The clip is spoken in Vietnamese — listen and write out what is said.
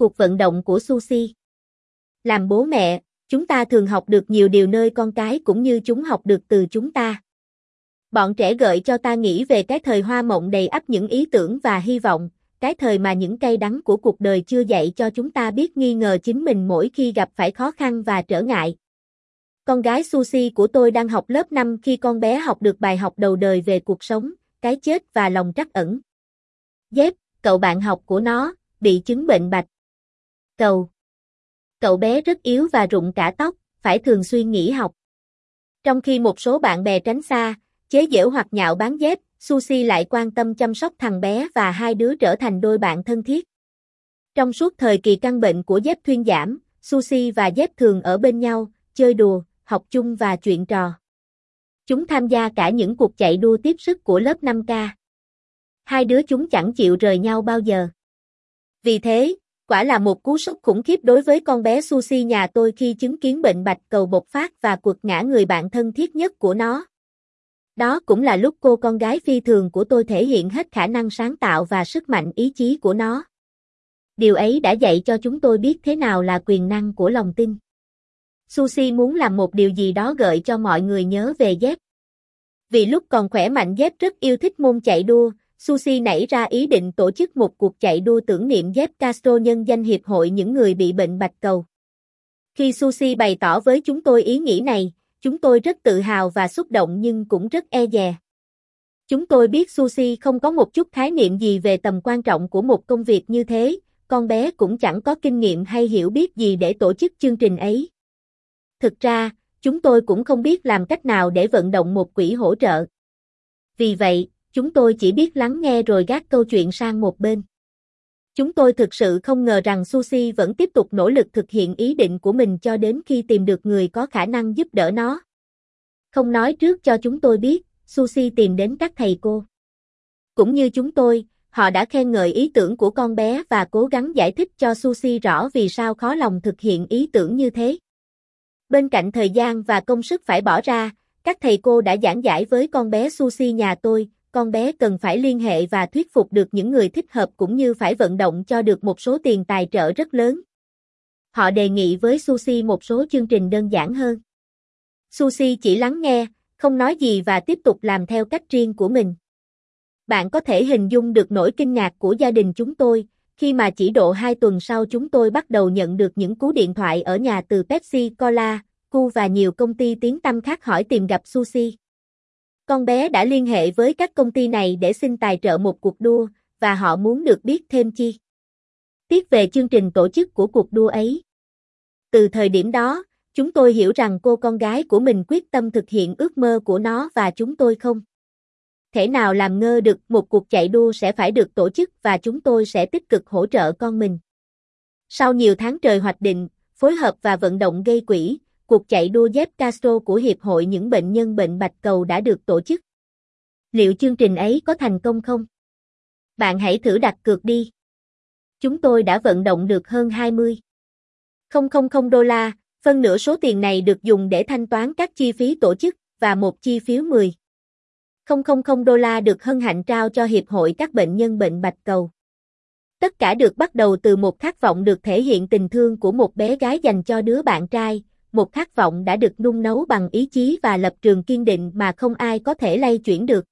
cuộc vận động của Susie. Làm bố mẹ, chúng ta thường học được nhiều điều nơi con cái cũng như chúng học được từ chúng ta. Bọn trẻ gợi cho ta nghĩ về cái thời hoa mộng đầy ắp những ý tưởng và hy vọng, cái thời mà những cay đắng của cuộc đời chưa dạy cho chúng ta biết nghi ngờ chính mình mỗi khi gặp phải khó khăn và trở ngại. Con gái Susie của tôi đang học lớp 5 khi con bé học được bài học đầu đời về cuộc sống, cái chết và lòng trắc ẩn. Dép, cậu bạn học của nó, bị chứng bệnh bạch. Cầu. Cậu bé rất yếu và rụng cả tóc, phải thường xuyên nghỉ học. Trong khi một số bạn bè tránh xa, chế giễu hoặc nhạo bán dép, Susi lại quan tâm chăm sóc thằng bé và hai đứa trở thành đôi bạn thân thiết. Trong suốt thời kỳ căn bệnh của dép thuyên giảm, Susi và dép thường ở bên nhau, chơi đùa, học chung và chuyện trò. Chúng tham gia cả những cuộc chạy đua tiếp sức của lớp 5K. Hai đứa chúng chẳng chịu rời nhau bao giờ. Vì thế, quả là một cú sốc khủng khiếp đối với con bé Sushi nhà tôi khi chứng kiến bệnh bạch cầu bộc phát và cuộc ngã người bạn thân thiết nhất của nó. Đó cũng là lúc cô con gái phi thường của tôi thể hiện hết khả năng sáng tạo và sức mạnh ý chí của nó. Điều ấy đã dạy cho chúng tôi biết thế nào là quyền năng của lòng tin. Sushi muốn làm một điều gì đó gợi cho mọi người nhớ về dép. Vì lúc còn khỏe mạnh dép rất yêu thích môn chạy đua, Susi nảy ra ý định tổ chức một cuộc chạy đua tưởng niệm dép Castro nhân danh Hiệp hội những người bị bệnh bạch cầu. Khi Susi bày tỏ với chúng tôi ý nghĩ này, chúng tôi rất tự hào và xúc động nhưng cũng rất e dè. Chúng tôi biết Susi không có một chút khái niệm gì về tầm quan trọng của một công việc như thế, con bé cũng chẳng có kinh nghiệm hay hiểu biết gì để tổ chức chương trình ấy. Thực ra, chúng tôi cũng không biết làm cách nào để vận động một quỹ hỗ trợ. Vì vậy, chúng tôi chỉ biết lắng nghe rồi gác câu chuyện sang một bên. Chúng tôi thực sự không ngờ rằng Susi vẫn tiếp tục nỗ lực thực hiện ý định của mình cho đến khi tìm được người có khả năng giúp đỡ nó. Không nói trước cho chúng tôi biết, Susi tìm đến các thầy cô. Cũng như chúng tôi, họ đã khen ngợi ý tưởng của con bé và cố gắng giải thích cho Susi rõ vì sao khó lòng thực hiện ý tưởng như thế. Bên cạnh thời gian và công sức phải bỏ ra, các thầy cô đã giảng giải với con bé Susi nhà tôi, con bé cần phải liên hệ và thuyết phục được những người thích hợp cũng như phải vận động cho được một số tiền tài trợ rất lớn. Họ đề nghị với Sushi một số chương trình đơn giản hơn. Sushi chỉ lắng nghe, không nói gì và tiếp tục làm theo cách riêng của mình. Bạn có thể hình dung được nỗi kinh ngạc của gia đình chúng tôi, khi mà chỉ độ 2 tuần sau chúng tôi bắt đầu nhận được những cú điện thoại ở nhà từ Pepsi, Cola, Cu và nhiều công ty tiếng tăm khác hỏi tìm gặp Sushi. Con bé đã liên hệ với các công ty này để xin tài trợ một cuộc đua, và họ muốn được biết thêm chi. Tiết về chương trình tổ chức của cuộc đua ấy. Từ thời điểm đó, chúng tôi hiểu rằng cô con gái của mình quyết tâm thực hiện ước mơ của nó và chúng tôi không. Thể nào làm ngơ được một cuộc chạy đua sẽ phải được tổ chức và chúng tôi sẽ tích cực hỗ trợ con mình. Sau nhiều tháng trời hoạch định, phối hợp và vận động gây quỹ, cuộc chạy đua dép Castro của Hiệp hội những bệnh nhân bệnh bạch cầu đã được tổ chức. Liệu chương trình ấy có thành công không? Bạn hãy thử đặt cược đi. Chúng tôi đã vận động được hơn 20. 000 đô la, phân nửa số tiền này được dùng để thanh toán các chi phí tổ chức và một chi phiếu 10. 000 đô la được hân hạnh trao cho Hiệp hội các bệnh nhân bệnh bạch cầu. Tất cả được bắt đầu từ một khát vọng được thể hiện tình thương của một bé gái dành cho đứa bạn trai, một khát vọng đã được nung nấu bằng ý chí và lập trường kiên định mà không ai có thể lay chuyển được.